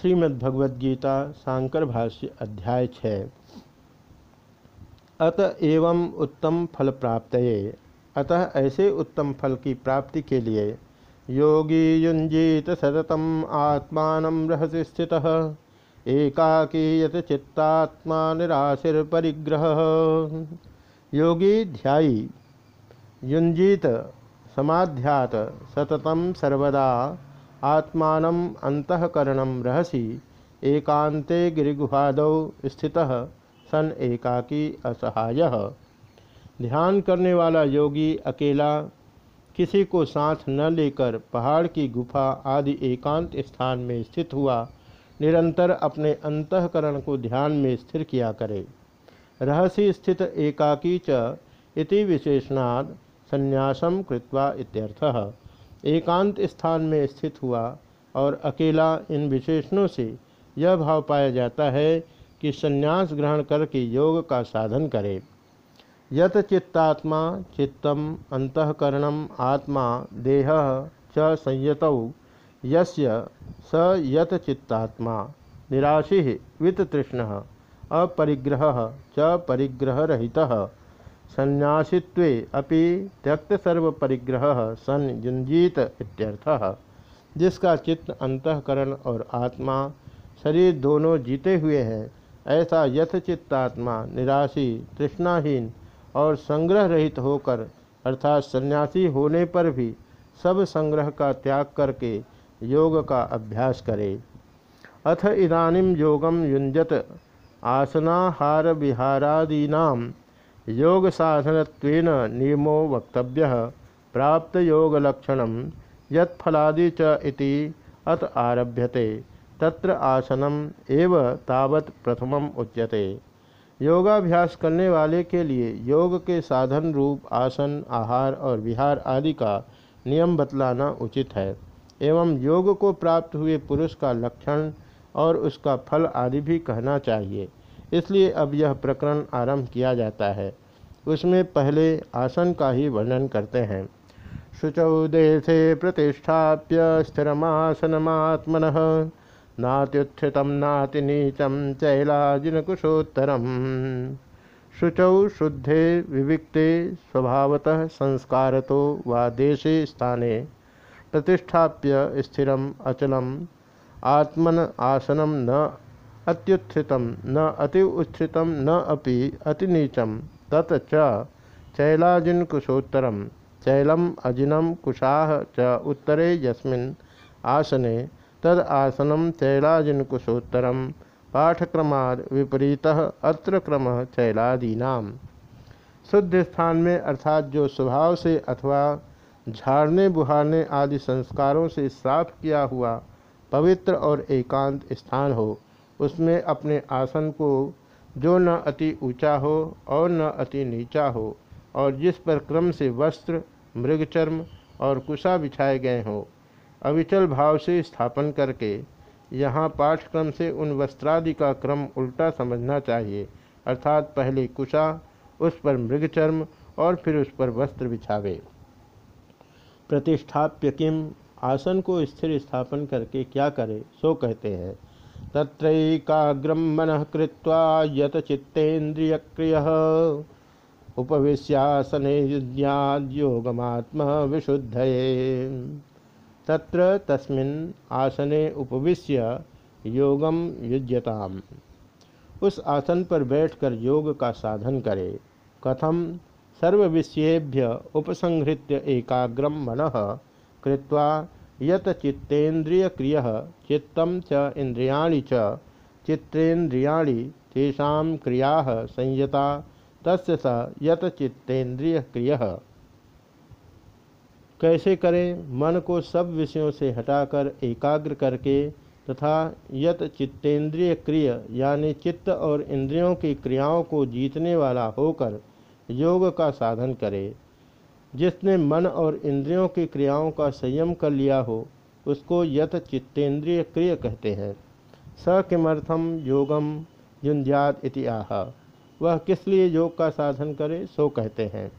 श्रीमद्भगवद्गीता शांकर भाष्य अध्याय छः। अत एवं उत्तम फल प्राप्त अतः ऐसे उत्तम फल की प्राप्ति के लिए योगी युंजीत सततम आत्मा रहस्य स्थित। एकाकी यत चित्तात्मा निराशिर्परिग्रह योगी ध्यायी। युंजीत समाध्यात सततम सर्वदा आत्मान अंतकरण रहसी एकांते गिरिगुहाद स्थित, सन एकाकी असहाय। ध्यान करने वाला योगी अकेला, किसी को साथ न लेकर पहाड़ की गुफा आदि एकांत स्थान में स्थित हुआ, निरंतर अपने अंतकरण को ध्यान में स्थिर किया करे। रहसी स्थित एकाकी च इति विशेषणाद संन्यासम कृत्वा इत्यर्थः। एकांत स्थान में स्थित हुआ और अकेला इन विशेषणों से यह भाव पाया जाता है कि संन्यास ग्रहण करके योग का साधन करे। यत चित्तात्मा चित्तम अंतकरण आत्मा देह च संयत यस्य स यत चित्तात्मा निराशि विततृष्ण अपरिग्रह च परिग्रह रहितः संन्यासित्वे अपि त्यक्त सर्व परिग्रह सन युंजीत इत्यर्थः। जिसका चित्त अंतकरण और आत्मा, शरीर दोनों जीते हुए हैं, ऐसा यथचित्तात्मा, निराशी, तृष्णाहीन और संग्रह रहित होकर, अर्थात सन्यासी होने पर भी सब संग्रह का त्याग करके योग का अभ्यास करे। अथ इदानीम योगम युंजत आसनाहार विहारादीना योग साधन नियमो वक्तव्य। प्राप्त योग लक्षण च इति अत आरभ्यते। तत्र आसनम एव तावत प्रथमम उच्यते। योगाभ्यास करने वाले के लिए योग के साधन रूप, आसन, आहार और विहार आदि का नियम बतलाना उचित है। एवं योग को प्राप्त हुए पुरुष का लक्षण और उसका फल आदि भी कहना चाहिए। इसलिए अब यह प्रकरण आरंभ किया जाता है। उसमें पहले आसन का ही वर्णन करते हैं। शुचौ देशे प्रतिष्ठाप्य स्थिरमासनमात्मन नात्युत्थित नाति नीचम चैलाजिनकुशोत्तरम। शुचौ शुद्धे विविक्ते स्वभावतः संस्कार तो वा देशे स्थाने प्रतिष्ठाप्य स्थिरम अचलम। आत्मन आसनम न अत्युत्थितम न अति उत्थितम न अपि अतिनीचम तत च चैलाजिन कुशोत्तरम चैलम अजिनम कुशाह च उत्तरे यस्मिन् आसने। तद आसनम चैलाजिन कुशोत्तरम पाठक्रमाद विपरीतः अत्र क्रम चैलादीनाम शुद्ध स्थान में अर्थात जो स्वभाव से अथवा झाड़ने बुहारने आदि संस्कारों से साफ़ किया हुआ पवित्र और एकांत स्थान हो उसमें अपने आसन को जो न अति ऊँचा हो और न अति नीचा हो और जिस पर क्रम से वस्त्र, मृगचर्म और कुशा बिछाए गए हों, अविचल भाव से स्थापन करके यहाँ पाठक्रम से उन वस्त्रादि का क्रम उल्टा समझना चाहिए, अर्थात पहले कुशा, उस पर मृगचर्म और फिर उस पर वस्त्र बिछावे। प्रतिष्ठाप्य किम, आसन को स्थिर स्थापन करके क्या करे, सो कहते हैं। तत्रैकाग्रम मन कृत्वा यत चित्तेन्द्रियक्रिय। उपविश्यासने योगमात्म विशुद्ध तत्र तस्मिन् आसने उपविश्य योगम युज्यताम। उस आसन पर बैठकर योग का साधन करे। कथम सर्वविषयेभ्य उपसंहृत्य एकाग्रम मन कृत्वा यत चित्तेन्द्रियक्रिय चित्तम च इंद्रियाणि च चित्तेन्द्रियाणि क्रिया संयता, तस्य स यत चित्तेन्द्रिय क्रिय कैसे करें? मन को सब विषयों से हटाकर एकाग्र करके तथा यत चित्तेंद्रिय क्रिय यानी चित्त और इंद्रियों की क्रियाओं को जीतने वाला होकर योग का साधन करे। जिसने मन और इंद्रियों की क्रियाओं का संयम कर लिया हो, उसको यथ चित्तेंद्रिय क्रिय कहते हैं। स किमर्थम योगम युंज्यात इति आह। वह किस लिए योग का साधन करे, सो कहते हैं।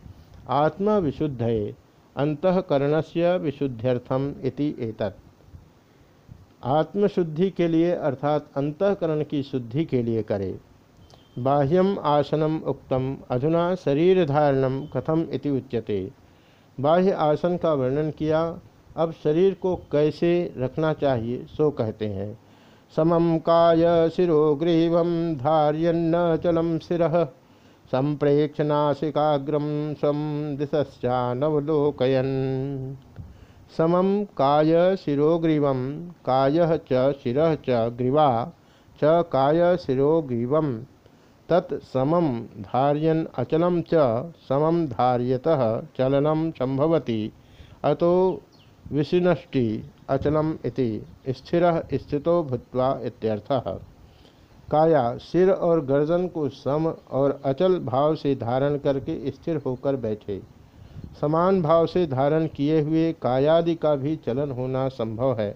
आत्मा विशुद्ध है अंतकरण से विशुद्ध्यर्थम इति एतत्। आत्मशुद्धि के लिए, अर्थात अंतकरण की शुद्धि के लिए करे। बाह्यम आसनम उक्तम, अधुना शरीर धारणम कथम इति उच्यते। बाह्य आसन का वर्णन किया, अब शरीर को कैसे रखना चाहिए, सो कहते हैं। समम काय शिरोग्रीव धार्यन्न चलम शिर संप्रेक्ष नासिकाग्रम स्व दिशानवलोकयन समम काय शिरोग्रीव काय च शिर च ग्रीवा च काय शिरोग्रीव तत्समम धार्यन अचलम च समम धार्यत चलनम संभवती अतो विशिनष्टि अचलम इति स्थिर स्थितो भूत्वा इत्यर्थः। काया, सिर और गर्दन को सम और अचल भाव से धारण करके स्थिर होकर बैठे। समान भाव से धारण किए हुए कायादि का भी चलन होना संभव है।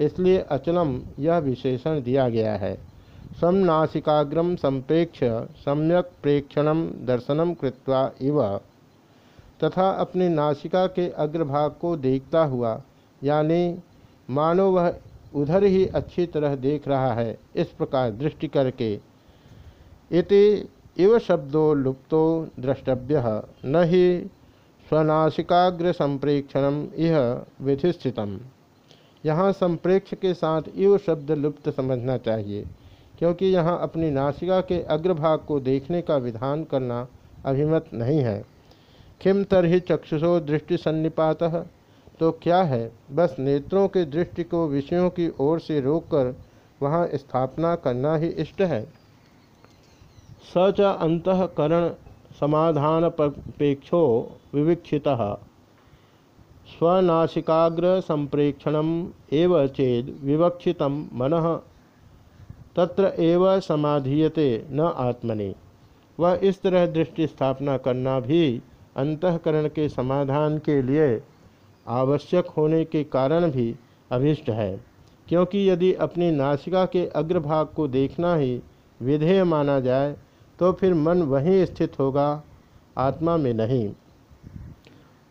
इसलिए अचलम यह विशेषण दिया गया है। समनासिकाग्रम संप्रेक्ष सम्यक प्रेक्षण दर्शनम कृत्वा इव। तथा अपनी नासिका के अग्रभाग को देखता हुआ, यानी मानो वह उधर ही अच्छी तरह देख रहा है, इस प्रकार दृष्टि करके। इति इव शब्दों लुप्तो द्रष्टव्य, न ही स्वनाशिकाग्र संप्रेक्षण यह विधिस्थितम। यहाँ संप्रेक्ष के साथ इव शब्द लुप्त समझना चाहिए। क्योंकि यहाँ अपनी नासिका के अग्रभाग को देखने का विधान करना अभिमत नहीं है। किम तरहि चक्षुषो दृष्टि सन्निपात। तो क्या है? बस नेत्रों के दृष्टि को विषयों की ओर से रोककर वहाँ स्थापना करना ही इष्ट है। स च अंतकरण समाधान समाधानपेक्षो विवीक्षिता। स्वनाशिकाग्र संप्रेक्षण एवं चेद विवक्षित मन तत्र एव समाधीयते न आत्मनि। वह इस तरह दृष्टि स्थापना करना भी अंतकरण के समाधान के लिए आवश्यक होने के कारण भी अभिष्ट है, क्योंकि यदि अपनी नासिका के अग्रभाग को देखना ही विधेय माना जाए तो फिर मन वहीं स्थित होगा, आत्मा में नहीं।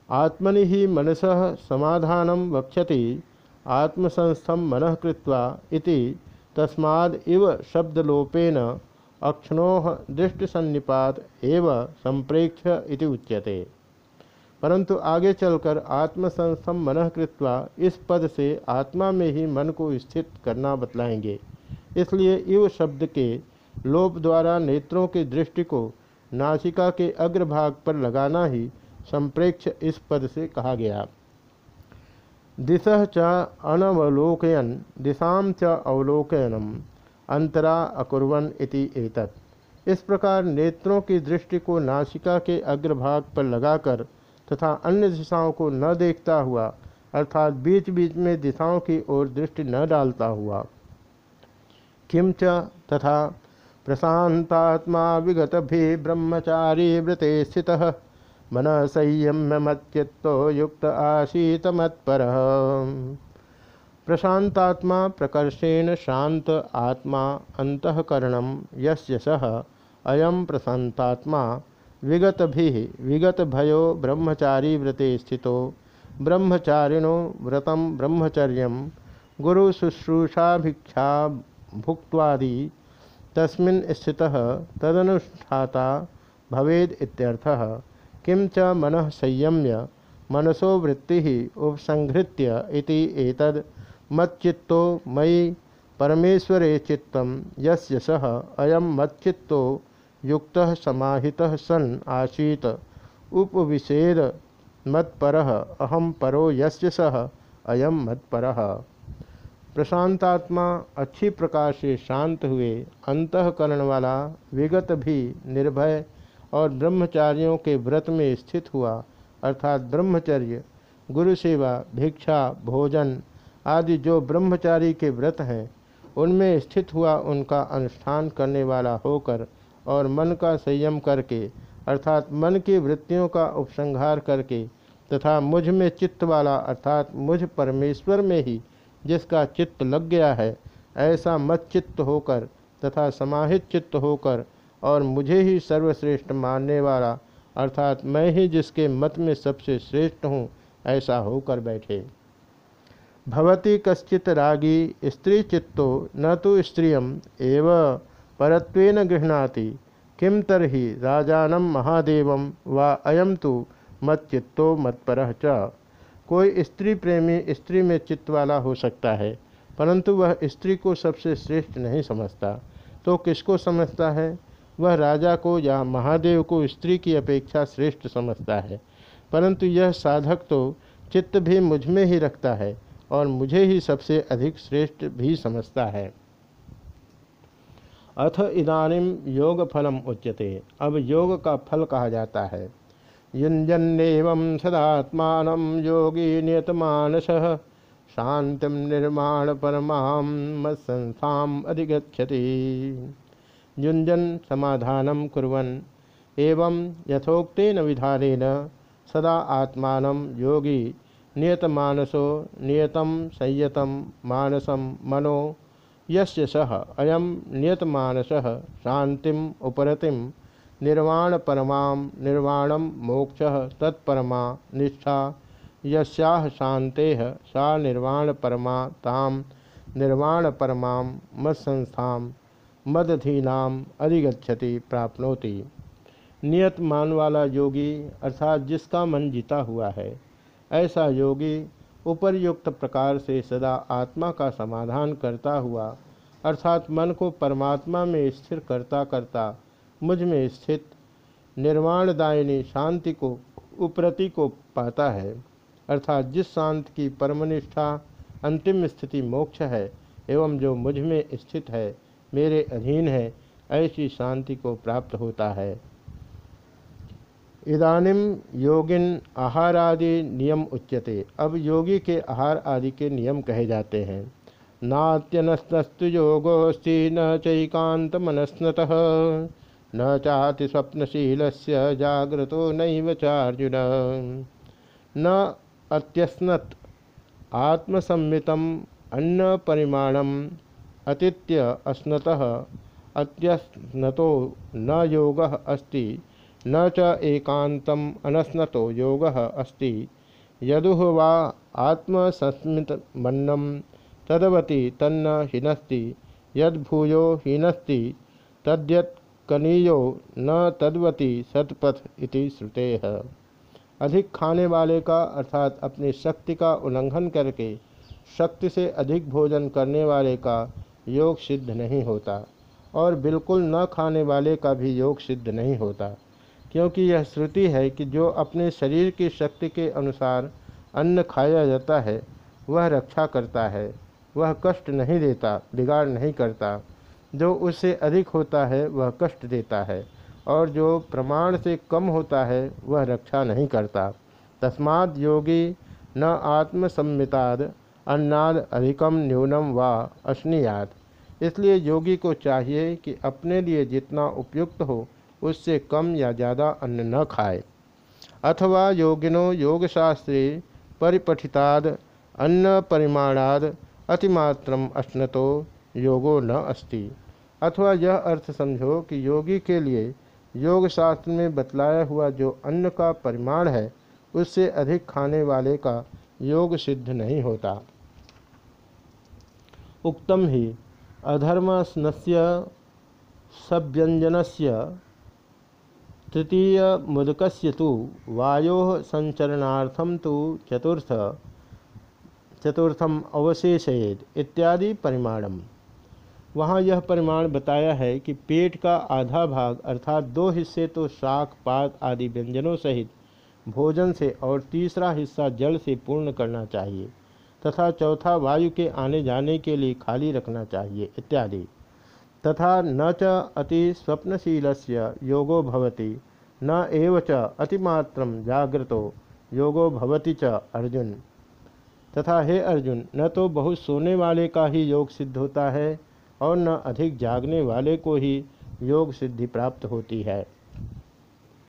आत्मनि ही मनस समाधान वक्षति आत्मसंस्थम मन कृत्वा इति तस्माद इव शब्दलोपेन अक्षणो दृष्टिसन्निपात एव संप्रेक्ष इति उच्यते। परंतु आगे चलकर आत्मसंस्थम मन कृत्वा इस पद से आत्मा में ही मन को स्थित करना बतलाएँगे। इसलिए इव शब्द के लोप द्वारा नेत्रों की दृष्टि को नासिका के अग्रभाग पर लगाना ही संप्रेक्ष इस पद से कहा गया। दिश च अनवलोकयन, दिशा च अवलोकयनम, अंतरा अकुर्वन इति एतत्। इस प्रकार नेत्रों की दृष्टि को नासिका के अग्रभाग पर लगाकर तथा अन्य दिशाओं को न देखता हुआ, अर्थात बीच बीच में दिशाओं की ओर दृष्टि न डालता हुआ किंच तथा प्रशांतात्मा विगत भी ब्रह्मचारी व्रते स्थितः। मन संयम्य मच्चित्तो युक्त आशीत मत्पर। प्रशांतात्मा प्रकर्षेण शांत आत्मा अंतकरण यस्य सह अयम प्रशांतात्मा विगत भी विगत भयो ब्रह्मचारी व्रते स्थितो। ब्रह्मचारिणो व्रतम ब्रह्मचर्य, गुरु शुश्रूषाभिक्षा भुक्वादि तस्मिन् स्थितः तदनुष्ठाता भवेद इत्यर्थः। किम च मन संयम्य? मनसो वृत्ति उपसंहृत्य इति मयि परमेश्वरे चित्त। यस्य सह अयम मच्चित्तो युक्त समाहितः सन आसीत। उपविषेद मत्पर अहम परो यस्य सह अयम मत्पर। प्रशांतात्मा अच्छी प्रकार से शांत हुए अंतकरण वाला विगत भी निर्भय और ब्रह्मचारियों के व्रत में स्थित हुआ। अर्थात ब्रह्मचर्य गुरु सेवा भिक्षा, भोजन आदि जो ब्रह्मचारी के व्रत हैं, उनमें स्थित हुआ उनका अनुष्ठान करने वाला होकर और मन का संयम करके, अर्थात मन की वृत्तियों का उपसंहार करके तथा मुझमें चित्त वाला, अर्थात मुझ परमेश्वर में ही जिसका चित्त लग गया है, ऐसा मत चित्त होकर तथा समाहित चित्त होकर और मुझे ही सर्वश्रेष्ठ मानने वाला, अर्थात मैं ही जिसके मत में सबसे श्रेष्ठ हूँ, ऐसा होकर बैठे। भवती कश्चित रागी, स्त्री चित्तो, न तो स्त्रिय, एव परत्वेन गृह्णाति। किम तरी राजानम महादेव, व अयम तो मत मच्चित्तो मत्पर च। कोई स्त्री प्रेमी स्त्री में चित्त वाला हो सकता है, परंतु वह स्त्री को सबसे श्रेष्ठ नहीं समझता। तो किसको समझता है? वह राजा को या महादेव को स्त्री की अपेक्षा श्रेष्ठ समझता है। परंतु यह साधक तो चित्त भी मुझमें ही रखता है और मुझे ही सबसे अधिक श्रेष्ठ भी समझता है। अथ इदानीम योग फलम उच्यते। अब योग का फल कहा जाता है। युंजन्व सदात्मान योगी नियतमानस। शांति निर्माण परमा संस्था अधिगछति युंजन समाधान कुरन एवं यथोक्न विधान सदा आत्मा योगी, नियतमानसो नियतम संयतम मानसम मनो। यस्य सह अयम नियतमानस शांतिम उपरतिम निर्वाण परमा, निर्वाण मोक्ष, तत्परमा, निष्ठा। यस्याह शांते सा निर्वाण परमा ताम निर्वाण परमा मत्संस्था। मदधीनाम अधिगछति प्राप्नोति। नियत मान वाला योगी, अर्थात जिसका मन जीता हुआ है, ऐसा योगी उपरयुक्त प्रकार से सदा आत्मा का समाधान करता हुआ, अर्थात मन को परमात्मा में स्थिर करता करता मुझमें स्थित निर्वाणदायिनी शांति को, उपरति को पाता है। अर्थात जिस शांति की परमनिष्ठा अंतिम स्थिति मोक्ष है एवं जो मुझमें स्थित है मेरे अधीन है, ऐसी शांति को प्राप्त होता है। इदानिम योगिन आहार आदि नियम उच्यते। अब योगी के आहार आदि के नियम कहे जाते हैं। नात्यनस्तु योगोस्ति न चैकांत मनस्नत न चाति स्वप्नशील जागृतो नैव चार्जुन। न अत्यस्नत आत्मसंत अन्न परिमाणम अतीत्य अस्नत, अत्यस्नतो न योग अस्ति, न च अनस्नतो योग अस्ति। यदुह वा आत्मसस्मितमन्नम, तदवती तन्न हिनस्ति। यदूयो हीनस्ति तद्यत्कनीयो न तद्वती सतपथ इति श्रुते। है अधिक खाने वाले का अर्थात अपनी शक्ति का उल्लंघन करके, शक्ति से अधिक भोजन करने वाले का योग सिद्ध नहीं होता और बिल्कुल न खाने वाले का भी योग सिद्ध नहीं होता, क्योंकि यह श्रुति है कि जो अपने शरीर की शक्ति के अनुसार अन्न खाया जाता है, वह रक्षा करता है, वह कष्ट नहीं देता, बिगाड़ नहीं करता। जो उससे अधिक होता है, वह कष्ट देता है, और जो प्रमाण से कम होता है, वह रक्षा नहीं करता। तस्माद योगी न आत्मसम्मिताद अन्नाद अधिकम न्यूनम व अश्नियात इसलिए योगी को चाहिए कि अपने लिए जितना उपयुक्त हो, उससे कम या ज़्यादा अन्न न खाए। अथवा योगिनो योगशास्त्रे परिपठिताद अन्न परिमाणाद अतिमात्रम अश्नतो योगो न अस्ति। अथवा यह अर्थ समझो कि योगी के लिए योगशास्त्र में बतलाया हुआ जो अन्न का परिमाण है, उससे अधिक खाने वाले का योग सिद्ध नहीं होता। उक्तम ही। अधर्म अधर्मस्नस्य सव्यंजनस्य तृतीय मुदक तो वायो संचरणार्थम तो चतुर्थ, चतुर्थम अवशेषेद इत्यादि परिमाणम। वहाँ यह परिमाण बताया है कि पेट का आधा भाग अर्थात दो हिस्से तो शाक, पात आदि व्यंजनों सहित भोजन से और तीसरा हिस्सा जल से पूर्ण करना चाहिए। तथा चौथा वायु के आने जाने के लिए खाली रखना चाहिए, इत्यादि। तथा न च अति स्वप्नशील योगो भवति, न एव च अतिमात्र जागृतो योगो भवति च अर्जुन। तथा हे अर्जुन, न तो बहुत सोने वाले का ही योग सिद्ध होता है और न अधिक जागने वाले को ही योग सिद्धि प्राप्त होती है।